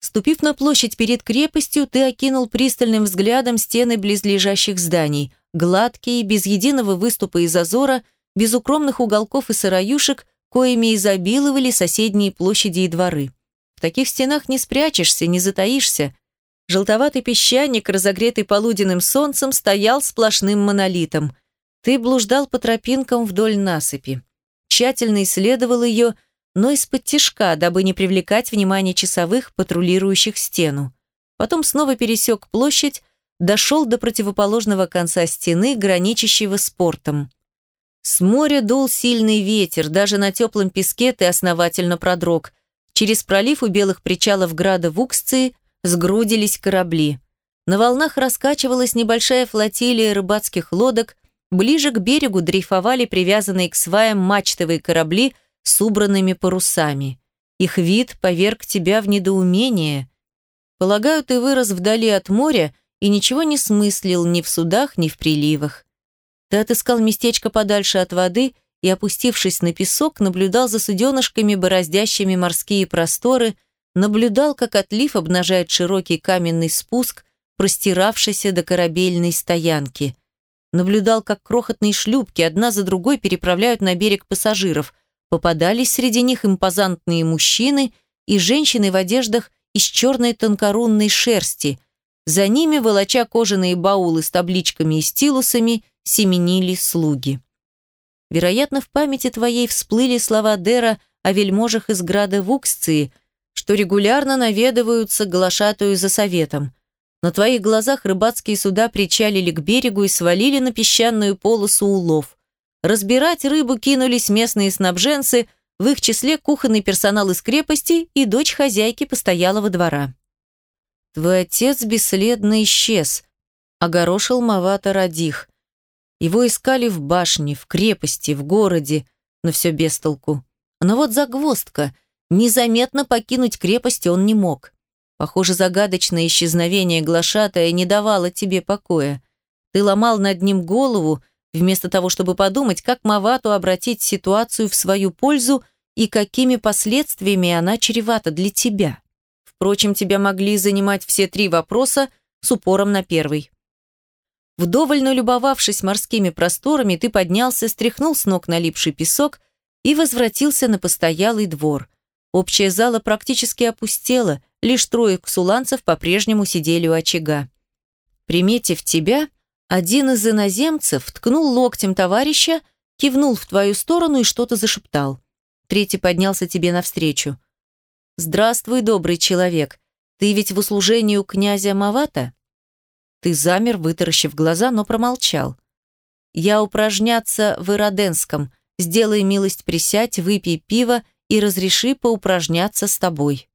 Ступив на площадь перед крепостью, ты окинул пристальным взглядом стены близлежащих зданий, гладкие, без единого выступа и зазора, без укромных уголков и сыроюшек, коими изобиловали соседние площади и дворы. В таких стенах не спрячешься, не затаишься. Желтоватый песчаник, разогретый полуденным солнцем, стоял сплошным монолитом. Ты блуждал по тропинкам вдоль насыпи. Тщательно исследовал ее, но из-под тишка, дабы не привлекать внимание часовых, патрулирующих стену. Потом снова пересек площадь, дошел до противоположного конца стены, граничащего с портом. С моря дул сильный ветер, даже на теплом песке ты основательно продрог. Через пролив у белых причалов града Вуксции сгрудились корабли. На волнах раскачивалась небольшая флотилия рыбацких лодок, ближе к берегу дрейфовали привязанные к сваям мачтовые корабли – с убранными парусами. Их вид поверг тебя в недоумение. Полагаю, ты вырос вдали от моря и ничего не смыслил ни в судах, ни в приливах. Ты отыскал местечко подальше от воды и, опустившись на песок, наблюдал за суденышками, бороздящими морские просторы, наблюдал, как отлив обнажает широкий каменный спуск, простиравшийся до корабельной стоянки. Наблюдал, как крохотные шлюпки одна за другой переправляют на берег пассажиров – Попадались среди них импозантные мужчины и женщины в одеждах из черной тонкорунной шерсти. За ними, волоча кожаные баулы с табличками и стилусами, семенили слуги. Вероятно, в памяти твоей всплыли слова Дера о вельможах из града Вуксции, что регулярно наведываются глашатую за советом. На твоих глазах рыбацкие суда причалили к берегу и свалили на песчаную полосу улов. Разбирать рыбу кинулись местные снабженцы, в их числе кухонный персонал из крепости и дочь хозяйки постоялого двора. «Твой отец бесследно исчез», — огорошил Мавата Радих. Его искали в башне, в крепости, в городе, но все без толку. Но вот загвоздка. Незаметно покинуть крепость он не мог. Похоже, загадочное исчезновение глашатая не давало тебе покоя. Ты ломал над ним голову, вместо того, чтобы подумать, как Мавату обратить ситуацию в свою пользу и какими последствиями она чревата для тебя. Впрочем, тебя могли занимать все три вопроса с упором на первый. Вдоволь налюбовавшись морскими просторами, ты поднялся, стряхнул с ног налипший песок и возвратился на постоялый двор. Общая зала практически опустела, лишь трое ксуланцев по-прежнему сидели у очага. Приметив тебя, один из иноземцев ткнул локтем товарища, кивнул в твою сторону и что-то зашептал. Третий поднялся тебе навстречу. «Здравствуй, добрый человек. Ты ведь в услужении у князя Мавата?» Ты замер, вытаращив глаза, но промолчал. «Я упражняться в Ироденском. Сделай милость присядь, выпей пиво и разреши поупражняться с тобой».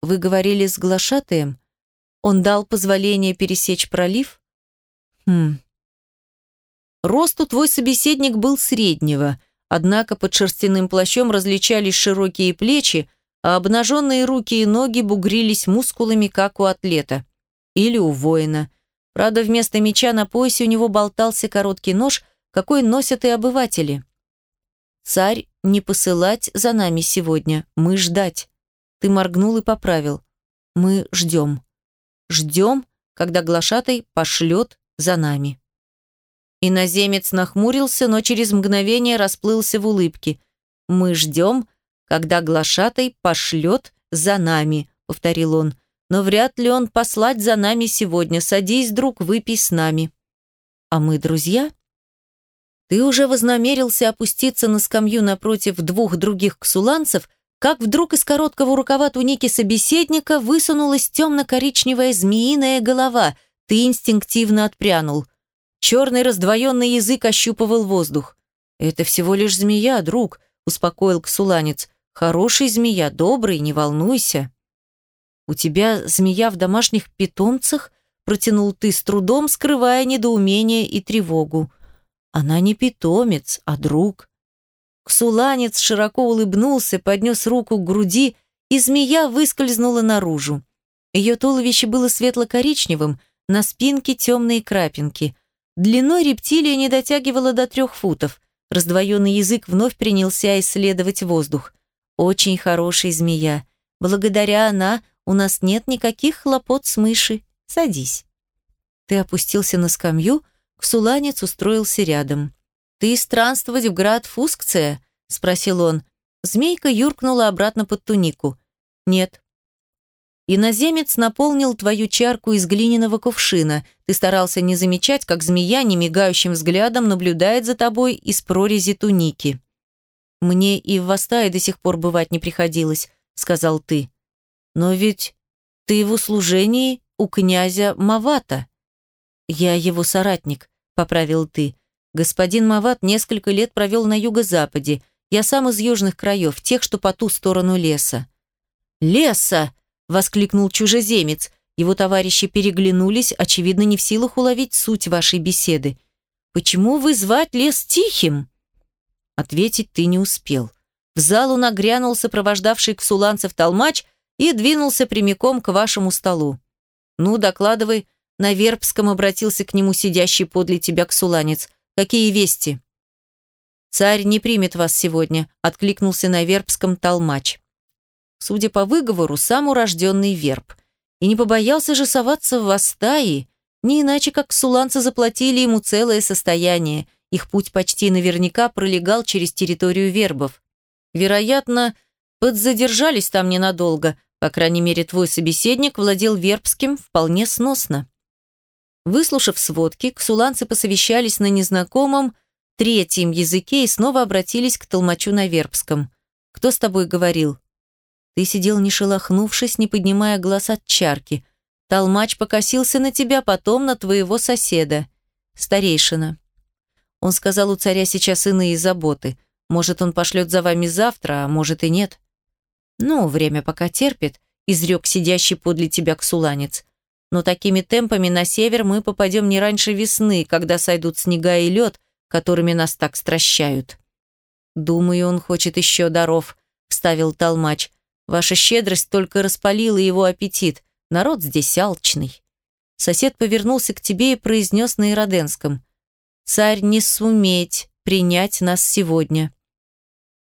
«Вы говорили с глашатаем? Он дал позволение пересечь пролив?» Хм. Росту твой собеседник был среднего, однако под шерстяным плащом различались широкие плечи, а обнаженные руки и ноги бугрились мускулами, как у атлета. Или у воина. Правда, вместо меча на поясе у него болтался короткий нож, какой носят и обыватели. «Царь, не посылать за нами сегодня, мы ждать». Ты моргнул и поправил. «Мы ждем». «Ждем, когда глашатай пошлет за нами. Иноземец нахмурился, но через мгновение расплылся в улыбке. «Мы ждем, когда глашатай пошлет за нами», — повторил он. «Но вряд ли он послать за нами сегодня. Садись, друг, выпей с нами». «А мы друзья?» Ты уже вознамерился опуститься на скамью напротив двух других ксуланцев, как вдруг из короткого рукава туники собеседника высунулась темно-коричневая змеиная голова, ты инстинктивно отпрянул. Черный раздвоенный язык ощупывал воздух. «Это всего лишь змея, друг», — успокоил ксуланец. «Хороший змея, добрый, не волнуйся». «У тебя змея в домашних питомцах?» — протянул ты с трудом, скрывая недоумение и тревогу. «Она не питомец, а друг». Ксуланец широко улыбнулся, поднес руку к груди, и змея выскользнула наружу. Ее туловище было светло-коричневым, на спинке темные крапинки. Длиной рептилия не дотягивала до трех футов. Раздвоенный язык вновь принялся исследовать воздух. Очень хорошая змея. Благодаря она У нас нет никаких хлопот с мыши. Садись». Ты опустился на скамью, Ксуланец устроился рядом. «Ты странствовать в град Фускция?» – спросил он. Змейка юркнула обратно под тунику. «Нет». Иноземец наполнил твою чарку из глиняного кувшина. Ты старался не замечать, как змея немигающим взглядом наблюдает за тобой из прорези туники. «Мне и в Вастае до сих пор бывать не приходилось», — сказал ты. «Но ведь ты в услужении у князя Мавата». «Я его соратник», — поправил ты. «Господин Мават несколько лет провел на юго-западе. Я сам из южных краев, тех, что по ту сторону леса». «Леса!» — воскликнул чужеземец. Его товарищи переглянулись, очевидно, не в силах уловить суть вашей беседы. «Почему вы звать лес тихим?» Ответить ты не успел. В залу нагрянул сопровождавший ксуланцев толмач и двинулся прямиком к вашему столу. «Ну, докладывай», — на Вербском обратился к нему сидящий подле тебя ксуланец. «Какие вести?» «Царь не примет вас сегодня», — откликнулся на Вербском толмач. Судя по выговору, сам урожденный Верб. И не побоялся же соваться в Вастаи, не иначе как ксуланцы заплатили ему целое состояние, их путь почти наверняка пролегал через территорию вербов. Вероятно, подзадержались там ненадолго, по крайней мере, твой собеседник владел вербским вполне сносно. Выслушав сводки, ксуланцы посовещались на незнакомом третьем языке и снова обратились к толмачу на вербском. «Кто с тобой говорил?» Ты сидел не шелохнувшись, не поднимая глаз от чарки. Толмач покосился на тебя, потом на твоего соседа. Старейшина. Он сказал, у царя сейчас иные заботы. Может, он пошлет за вами завтра, а может и нет. Ну, время пока терпит, изрек сидящий подле тебя ксуланец. Но такими темпами на север мы попадем не раньше весны, когда сойдут снега и лед, которыми нас так стращают. Думаю, он хочет еще даров, вставил толмач. Ваша щедрость только распалила его аппетит. Народ здесь алчный. Сосед повернулся к тебе и произнес на ироденском царь не суметь принять нас сегодня».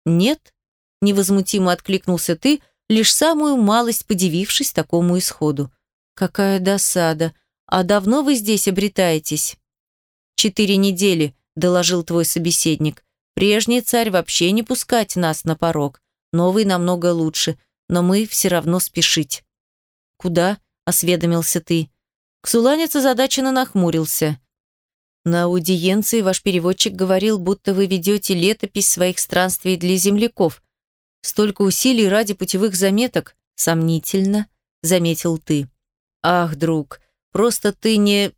«Нет», — невозмутимо откликнулся ты, лишь самую малость подивившись такому исходу. «Какая досада! А давно вы здесь обретаетесь?» «Четыре недели», — доложил твой собеседник. «Прежний царь вообще не пускать нас на порог. Новый намного лучше, но мы все равно спешить». «Куда?» — осведомился ты. Ксуланец озадаченно нахмурился. На аудиенции ваш переводчик говорил, будто вы ведете летопись своих странствий для земляков. Столько усилий ради путевых заметок. Сомнительно, заметил ты. Ах, друг, просто ты не...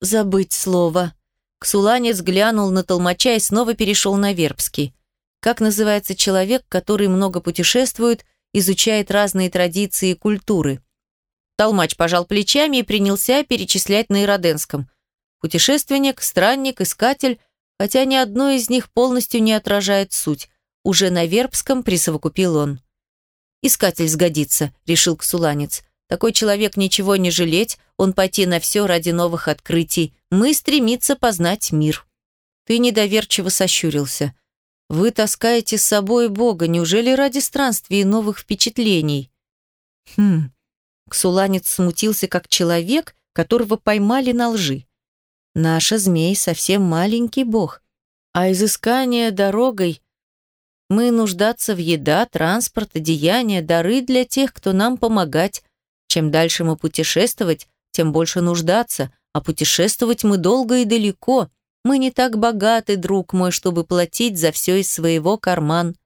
Забыть слово. Ксуланец глянул на толмача и снова перешел на вербский. Как называется человек, который много путешествует, изучает разные традиции и культуры? Толмач пожал плечами и принялся перечислять на ироденском. Путешественник, странник, искатель, хотя ни одно из них полностью не отражает суть. Уже на Вербском присовокупил он. «Искатель сгодится», — решил Ксуланец. «Такой человек ничего не жалеть, он пойти на все ради новых открытий. Мы стремиться познать мир». Ты недоверчиво сощурился. «Вы таскаете с собой Бога, неужели ради странствий и новых впечатлений?» «Хм...» Ксуланец смутился как человек, которого поймали на лжи. Наша змей совсем маленький бог, а изыскание дорогой мы нуждаться в еда, транспорт, одеяния, дары для тех, кто нам помогать. Чем дальше мы путешествовать, тем больше нуждаться, а путешествовать мы долго и далеко. Мы не так богаты, друг мой, чтобы платить за все из своего карман.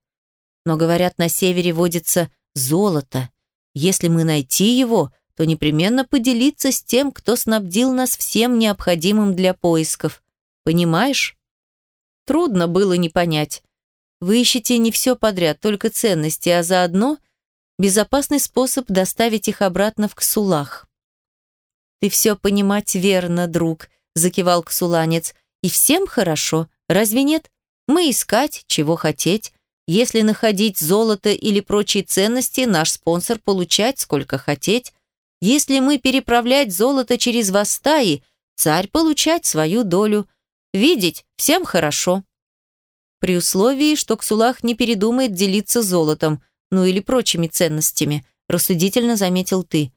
Но, говорят, на севере водится золото. Если мы найти его, то непременно поделиться с тем, кто снабдил нас всем необходимым для поисков. Понимаешь? Трудно было не понять. Вы ищете не все подряд, только ценности, а заодно безопасный способ доставить их обратно в Ксулах. «Ты все понимать верно, друг», — закивал Ксуланец. «И всем хорошо, разве нет? Мы искать, чего хотеть. Если находить золото или прочие ценности, наш спонсор получать, сколько хотеть. Если мы переправлять золото через Вастаи, царь получать свою долю. Видеть всем хорошо. При условии, что Ксулах не передумает делиться золотом, ну или прочими ценностями, рассудительно заметил ты.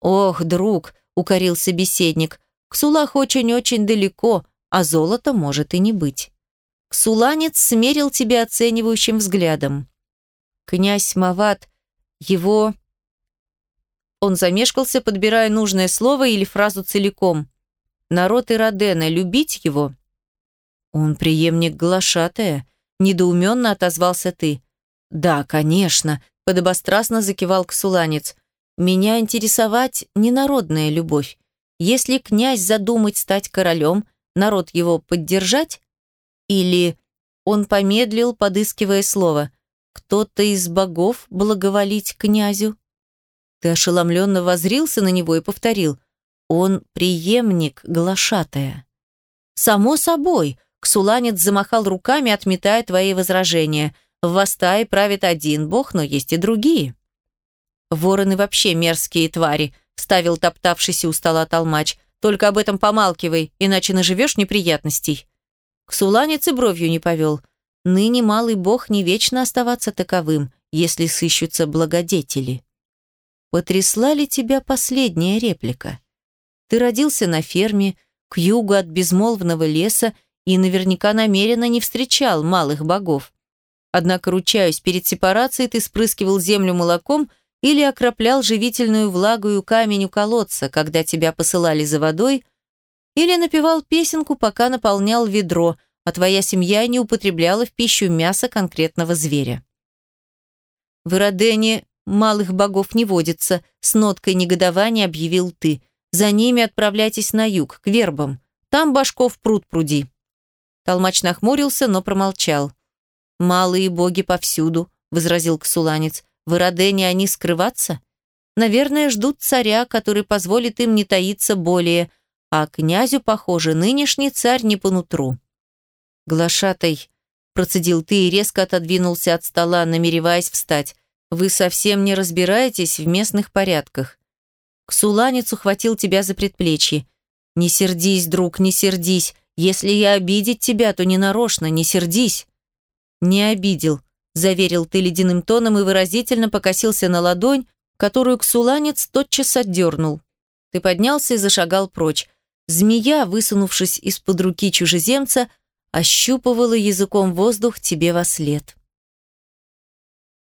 Ох, друг, укорил собеседник, Ксулах очень-очень далеко, а золота может и не быть. Ксуланец смерил тебя оценивающим взглядом. Князь Мават, его... Он замешкался, подбирая нужное слово или фразу целиком. Народ Иродена, любить его? Он преемник глашатая, недоуменно отозвался ты. Да, конечно, подобострастно закивал Ксуланец. Меня интересовать не народная любовь. Если князь задумать стать королем, народ его поддержать? Или он помедлил, подыскивая слово «Кто-то из богов благоволить князю?» Ты ошеломленно возрился на него и повторил «Он преемник глашатая». «Само собой», — Ксуланец замахал руками, отметая твои возражения. «В Вастае правит один бог, но есть и другие». «Вороны вообще мерзкие твари», — вставил топтавшийся у стола толмач. «Только об этом помалкивай, иначе наживешь неприятностей». Ксуланец и бровью не повел. «Ныне малый бог не вечно оставаться таковым, если сыщутся благодетели». Потрясла ли тебя последняя реплика? Ты родился на ферме, к югу от безмолвного леса и наверняка намеренно не встречал малых богов. Однако, ручаюсь, перед сепарацией ты спрыскивал землю молоком или окроплял живительную влагою камень у колодца, когда тебя посылали за водой, или напевал песенку, пока наполнял ведро, а твоя семья не употребляла в пищу мясо конкретного зверя. В Иродене малых богов не водится, с ноткой негодования объявил ты. За ними отправляйтесь на юг, к вербам. Там башков пруд пруди. Толмач нахмурился, но промолчал. «Малые боги повсюду», — возразил Ксуланец. В Иродене они скрываться? Наверное, ждут царя, который позволит им не таиться более, а князю, похоже, нынешний царь не по нутру. «Глашатай», — процедил ты и резко отодвинулся от стола, намереваясь встать. «Вы совсем не разбираетесь в местных порядках. Ксуланец ухватил тебя за предплечье. «Не сердись, друг, не сердись. Если я обидеть тебя, то не нарочно, не сердись». «Не обидел», заверил ты ледяным тоном и выразительно покосился на ладонь, которую ксуланец тотчас отдернул. Ты поднялся и зашагал прочь. Змея, высунувшись из-под руки чужеземца, ощупывала языком воздух тебе во след.